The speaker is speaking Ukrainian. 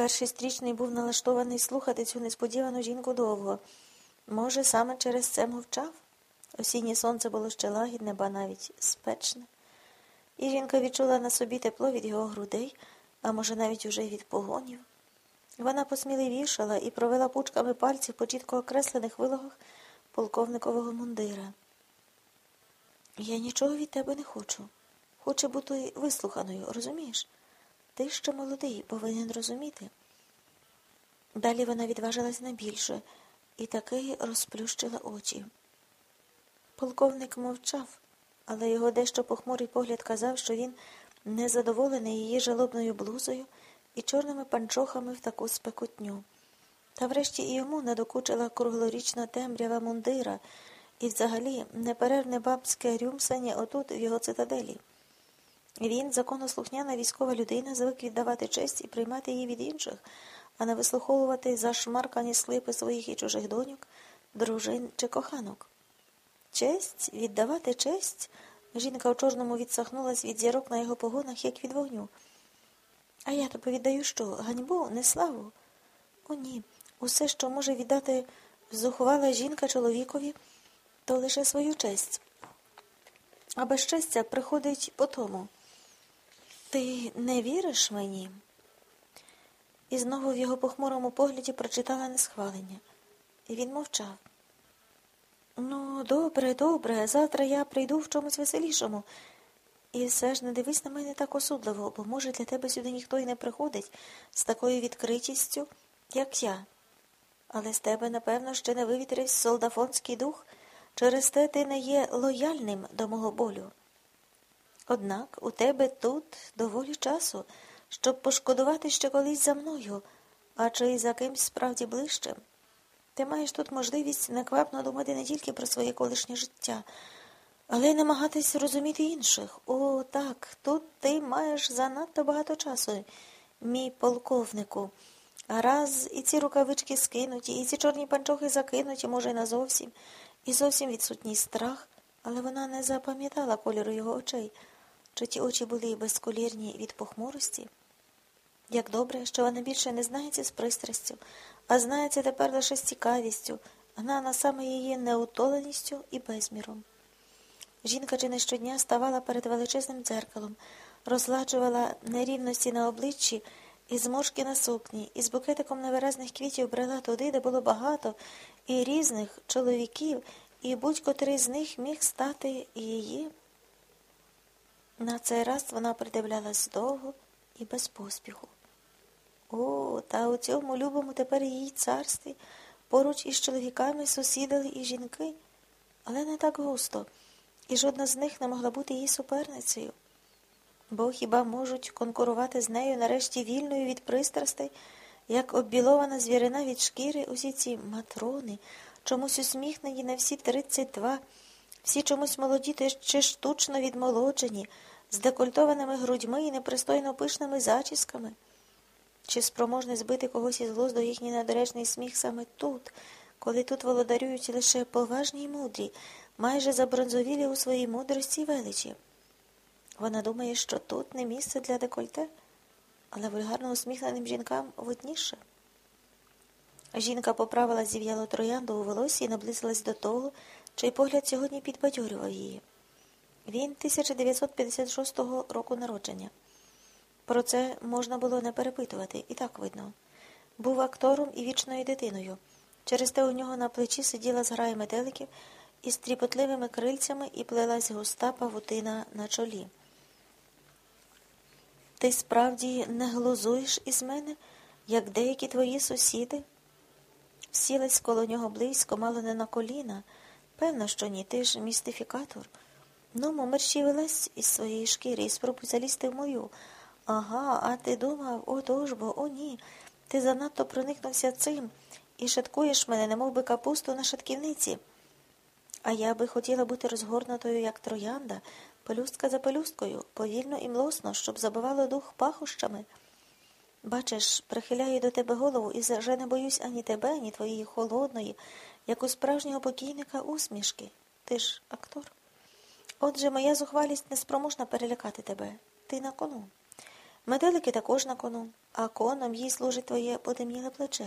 Перший стрічний був налаштований слухати цю несподівану жінку довго. Може, саме через це мовчав? Осіннє сонце було ще лагідне, ба навіть спечне. І жінка відчула на собі тепло від його грудей, а може, навіть уже від погонів. Вона посміливішала і провела пучками пальців по чітко окреслених вилогах полковникового мундира. Я нічого від тебе не хочу. Хочу бути вислуханою, розумієш? Ти ще молодий, повинен розуміти. Далі вона відважилась на більше і таки розплющила очі. Полковник мовчав, але його дещо похмурий погляд казав, що він незадоволений її жалобною блузою і чорними панчохами в таку спекутню. Та врешті і йому надокучила круглорічна темрява мундира і взагалі неперервне бабське рюмсання отут, в його цитаделі. Він, законослухняна військова людина, звик віддавати честь і приймати її від інших, а не вислуховувати зашмаркані слипи своїх і чужих доньок, дружин чи коханок. Честь, віддавати честь. Жінка у чорному відсахнулась від зірок на його погонах, як від вогню. А я тобі віддаю що? Ганьбу, не славу? О, ні. Усе, що може віддати зухвала жінка чоловікові, то лише свою честь. А без щастя приходить по тому. Ти не віриш мені? І знову в його похмурому погляді прочитала несхвалення. І він мовчав. Ну, добре, добре, завтра я прийду в чомусь веселішому. І все ж не дивись на мене так осудливо, бо, може, для тебе сюди ніхто й не приходить з такою відкритістю, як я. Але з тебе, напевно, ще не вивітрився солдафонський дух, через те ти не є лояльним до мого болю. Однак у тебе тут доволі часу, щоб пошкодувати ще колись за мною, а чи за кимсь справді ближчим. Ти маєш тут можливість неквапно думати не тільки про своє колишнє життя, але й намагатись розуміти інших. О, так, тут ти маєш занадто багато часу, мій полковнику. А раз і ці рукавички скинуті, і ці чорні панчохи закинуті, може, й назовсім, і зовсім відсутній страх, але вона не запам'ятала кольору його очей, чи ті очі були безколірні від похмурості. Як добре, що вона більше не знається з пристрастю, а знається тепер лише з цікавістю, гнана саме її неутоленістю і безміром. Жінка чи не щодня ставала перед величезним дзеркалом, розладжувала нерівності на обличчі і зморшки на сукні, і з букетиком невиразних квітів брела туди, де було багато, і різних чоловіків, і будь-котрий з них міг стати її. На цей раз вона придивлялась довго і без поспіху. О, та у цьому любому тепер її царстві поруч із чоловіками сусідали і жінки, але не так густо, і жодна з них не могла бути її суперницею. Бо хіба можуть конкурувати з нею нарешті вільною від пристрастей, як оббілована звірина від шкіри усі ці матрони, чомусь усміхнені на всі тридцять два, всі чомусь молоді чи штучно відмолоджені, з декольтованими грудьми і непристойно пишними зачісками. Чи спроможний збити когось із глузду їхній недоречний сміх саме тут, коли тут володарюють лише поважні й мудрі, майже забронзовілі у своїй мудрості й величі? Вона думає, що тут не місце для декольте, але вульгарно усміхненим жінкам видніше. Жінка поправила зів'яло троянду у волосі і наблизилась до того, чий погляд сьогодні підбадьорював її. Він 1956 року народження. Про це можна було не перепитувати, і так видно. Був актором і вічною дитиною. Через те у нього на плечі сиділа зграя метеликів із тріпотливими крильцями і плелась густа павутина на чолі. Ти справді не глузуєш із мене, як деякі твої сусіди? Сілась коло нього близько, мало не на коліна. Певно, що ні, ти ж містифікатор. Ну, мерщі вилазь із своєї шкіри і спробуй залізти в мою. Ага, а ти думав, о тож бо, о ні. Ти занадто проникнувся цим і шаткуєш мене, немов би капусту на шатківниці. А я би хотіла бути розгорнутою, як троянда, пелюстка за пелюсткою, повільно і млосно, щоб забивало дух пахощами. Бачиш, прихиляю до тебе голову і вже не боюсь ані тебе, ані твоєї холодної, як у справжнього покійника усмішки. Ти ж актор. Отже, моя зухвалість неспроможна перелякати тебе. Ти на кону. Метелики також на кону, а коном їй служить твоє подем'яле плече.